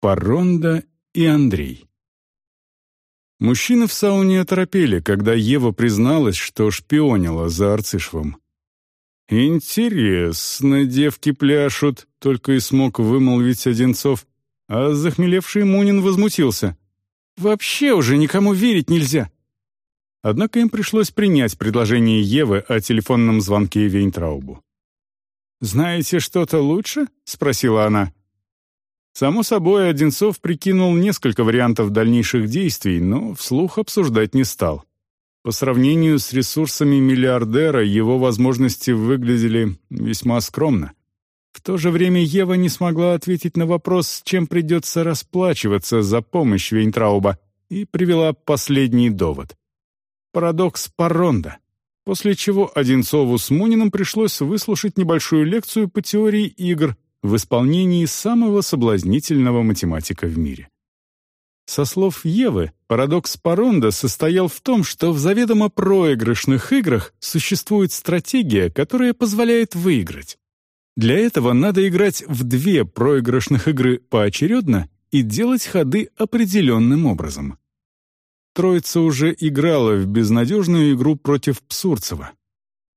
Паронда и Андрей. Мужчины в сауне оторопели, когда Ева призналась, что шпионила за Арцишевым. «Интересно, девки пляшут», — только и смог вымолвить Одинцов, а захмелевший Мунин возмутился. «Вообще уже никому верить нельзя». Однако им пришлось принять предложение Евы о телефонном звонке Вейнтраубу. «Знаете что-то лучше?» — спросила она. Само собой, Одинцов прикинул несколько вариантов дальнейших действий, но вслух обсуждать не стал. По сравнению с ресурсами миллиардера его возможности выглядели весьма скромно. В то же время Ева не смогла ответить на вопрос, чем придется расплачиваться за помощь Вейнтрауба, и привела последний довод. Парадокс Паронда. После чего Одинцову с Муниным пришлось выслушать небольшую лекцию по теории игр в исполнении самого соблазнительного математика в мире. Со слов Евы, парадокс Паронда состоял в том, что в заведомо проигрышных играх существует стратегия, которая позволяет выиграть. Для этого надо играть в две проигрышных игры поочередно и делать ходы определенным образом. Троица уже играла в безнадежную игру против Псурцева.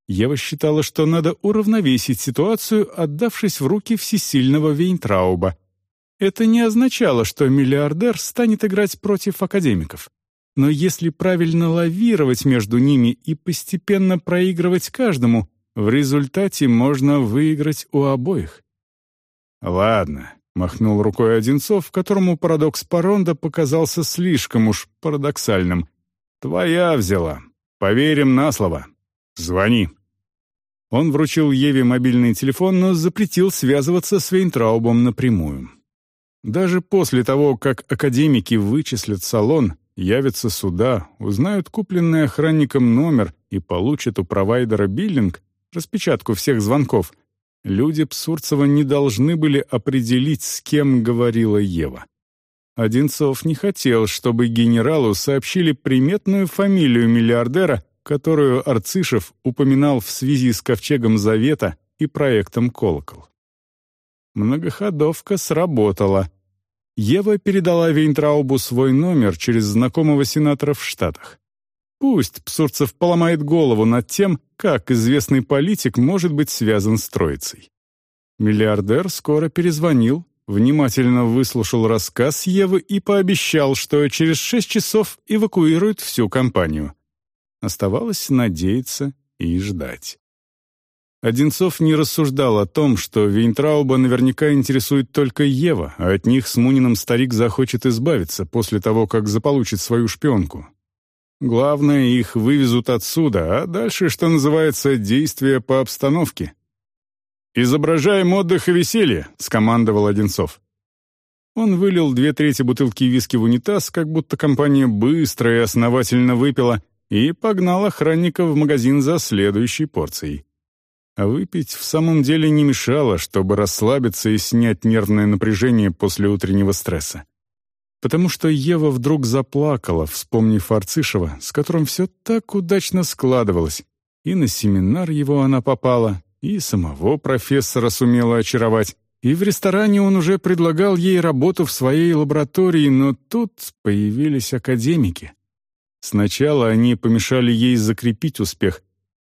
Ева считала, что надо уравновесить ситуацию, отдавшись в руки всесильного Вейнтрауба. Это не означало, что миллиардер станет играть против академиков. Но если правильно лавировать между ними и постепенно проигрывать каждому, в результате можно выиграть у обоих. «Ладно», — махнул рукой Одинцов, которому парадокс Паронда показался слишком уж парадоксальным. «Твоя взяла. Поверим на слово. Звони». Он вручил Еве мобильный телефон, но запретил связываться с Вейнтраубом напрямую. Даже после того, как академики вычислят салон, явятся сюда, узнают купленный охранником номер и получат у провайдера биллинг, распечатку всех звонков, люди Псурцева не должны были определить, с кем говорила Ева. Одинцов не хотел, чтобы генералу сообщили приметную фамилию миллиардера, которую Арцишев упоминал в связи с Ковчегом Завета и проектом «Колокол». Многоходовка сработала. Ева передала Вейнтраубу свой номер через знакомого сенатора в Штатах. Пусть Псурцев поломает голову над тем, как известный политик может быть связан с Троицей. Миллиардер скоро перезвонил, внимательно выслушал рассказ Евы и пообещал, что через шесть часов эвакуирует всю компанию. Оставалось надеяться и ждать. Одинцов не рассуждал о том, что Вейнтрауба наверняка интересует только Ева, а от них с Муниным старик захочет избавиться после того, как заполучит свою шпионку. Главное, их вывезут отсюда, а дальше, что называется, действие по обстановке. «Изображаем отдых и веселье», — скомандовал Одинцов. Он вылил две трети бутылки виски в унитаз, как будто компания быстро и основательно выпила, и погнал охранника в магазин за следующей порцией. А выпить в самом деле не мешало, чтобы расслабиться и снять нервное напряжение после утреннего стресса. Потому что Ева вдруг заплакала, вспомнив Арцишева, с которым все так удачно складывалось. И на семинар его она попала, и самого профессора сумела очаровать, и в ресторане он уже предлагал ей работу в своей лаборатории, но тут появились академики. Сначала они помешали ей закрепить успех,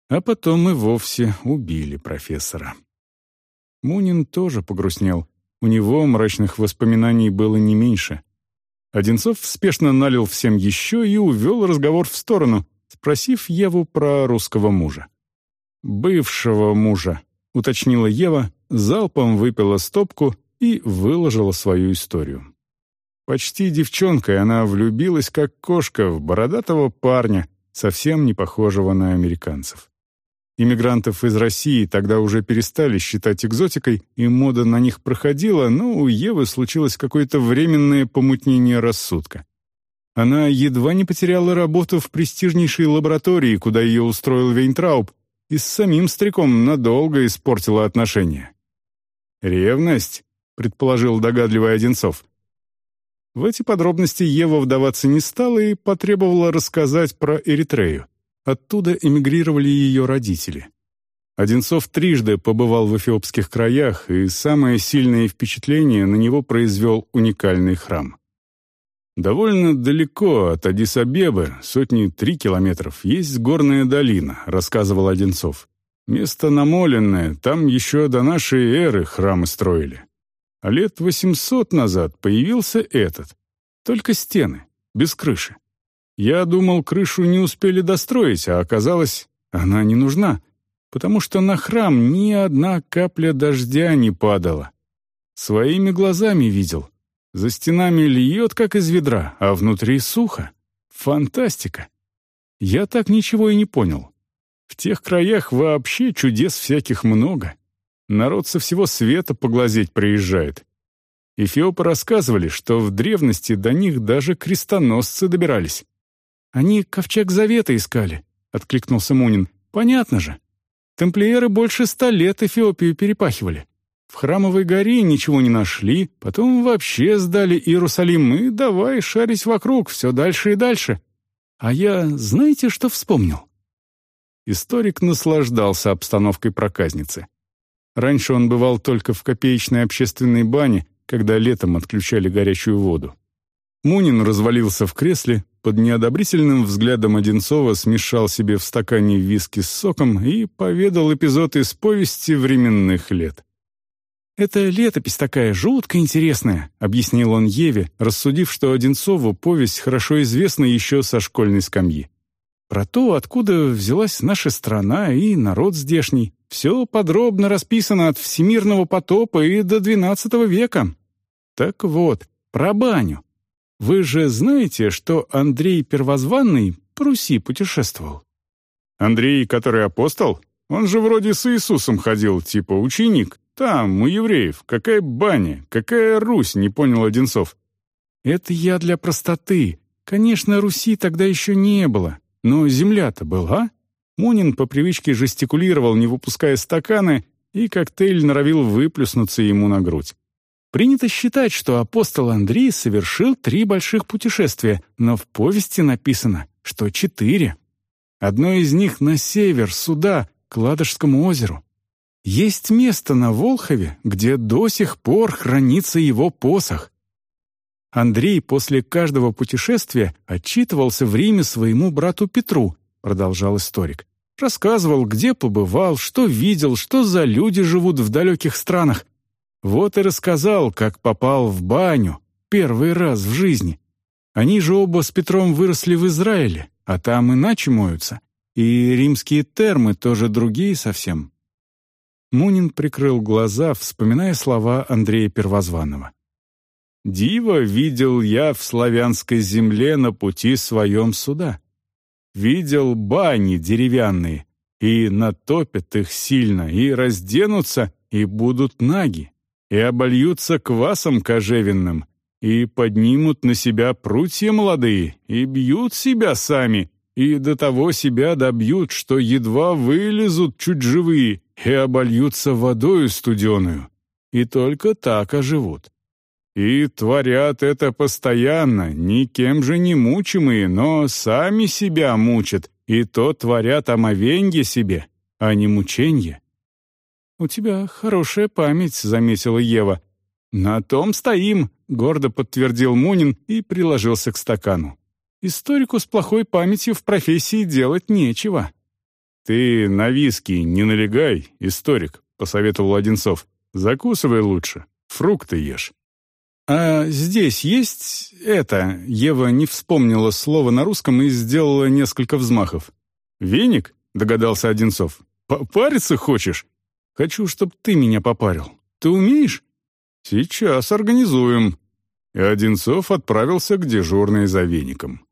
а потом и вовсе убили профессора. Мунин тоже погрустнел. У него мрачных воспоминаний было не меньше. Одинцов спешно налил всем еще и увел разговор в сторону, спросив Еву про русского мужа. «Бывшего мужа», — уточнила Ева, залпом выпила стопку и выложила свою историю. Почти девчонкой она влюбилась, как кошка, в бородатого парня, совсем не похожего на американцев. Иммигрантов из России тогда уже перестали считать экзотикой, и мода на них проходила, но у Евы случилось какое-то временное помутнение рассудка. Она едва не потеряла работу в престижнейшей лаборатории, куда ее устроил Вейнтрауб, и с самим стариком надолго испортила отношения. «Ревность?» — предположил догадливый Одинцов. В эти подробности Ева вдаваться не стала и потребовала рассказать про Эритрею. Оттуда эмигрировали ее родители. Одинцов трижды побывал в эфиопских краях, и самое сильное впечатление на него произвел уникальный храм. Довольно далеко от Адис-Абебы, сотни три километров, есть горная долина, рассказывал Одинцов. Место намоленное, там еще до нашей эры храмы строили. А лет восемьсот назад появился этот. Только стены, без крыши. Я думал, крышу не успели достроить, а оказалось, она не нужна потому что на храм ни одна капля дождя не падала. Своими глазами видел. За стенами льет, как из ведра, а внутри сухо. Фантастика. Я так ничего и не понял. В тех краях вообще чудес всяких много. Народ со всего света поглазеть приезжает. Эфиопы рассказывали, что в древности до них даже крестоносцы добирались. «Они ковчег завета искали», — откликнулся Мунин. «Понятно же. Тамплиеры больше ста лет Эфиопию перепахивали. В Храмовой горе ничего не нашли, потом вообще сдали Иерусалим и давай шарить вокруг, все дальше и дальше. А я знаете, что вспомнил? Историк наслаждался обстановкой проказницы. Раньше он бывал только в копеечной общественной бане, когда летом отключали горячую воду. Мунин развалился в кресле, под неодобрительным взглядом Одинцова смешал себе в стакане виски с соком и поведал эпизод из повести временных лет. «Это летопись такая жутко интересная», — объяснил он Еве, рассудив, что Одинцову повесть хорошо известна еще со школьной скамьи. «Про то, откуда взялась наша страна и народ здешний. Все подробно расписано от всемирного потопа и до XII века. Так вот, про баню. Вы же знаете, что Андрей Первозванный по Руси путешествовал?» «Андрей, который апостол? Он же вроде с Иисусом ходил, типа ученик. Там, у евреев. Какая баня, какая Русь, не понял Одинцов». «Это я для простоты. Конечно, Руси тогда еще не было, но земля-то была». Мунин по привычке жестикулировал, не выпуская стаканы, и коктейль норовил выплюснуться ему на грудь. Принято считать, что апостол Андрей совершил три больших путешествия, но в повести написано, что четыре. Одно из них на север, сюда, к Ладожскому озеру. Есть место на Волхове, где до сих пор хранится его посох. Андрей после каждого путешествия отчитывался в Риме своему брату Петру, продолжал историк. Рассказывал, где побывал, что видел, что за люди живут в далеких странах, вот и рассказал, как попал в баню, первый раз в жизни. Они же оба с Петром выросли в Израиле, а там иначе моются. И римские термы тоже другие совсем. Мунин прикрыл глаза, вспоминая слова Андрея Первозванного. «Диво видел я в славянской земле на пути своем суда. Видел бани деревянные, и натопят их сильно, и разденутся, и будут наги и обольются квасом кожевенным, и поднимут на себя прутья молодые, и бьют себя сами, и до того себя добьют, что едва вылезут чуть живые, и обольются водою студеную, и только так оживут. И творят это постоянно, никем же не мучимые, но сами себя мучат, и то творят омовенье себе, а не мученье. «У тебя хорошая память», — заметила Ева. «На том стоим», — гордо подтвердил Мунин и приложился к стакану. «Историку с плохой памятью в профессии делать нечего». «Ты на виски не налегай, историк», — посоветовал Одинцов. «Закусывай лучше, фрукты ешь». «А здесь есть это?» Ева не вспомнила слово на русском и сделала несколько взмахов. «Веник?» — догадался Одинцов. «Попариться хочешь?» Хочу, чтобы ты меня попарил. Ты умеешь?» «Сейчас организуем». И Одинцов отправился к дежурной за веником.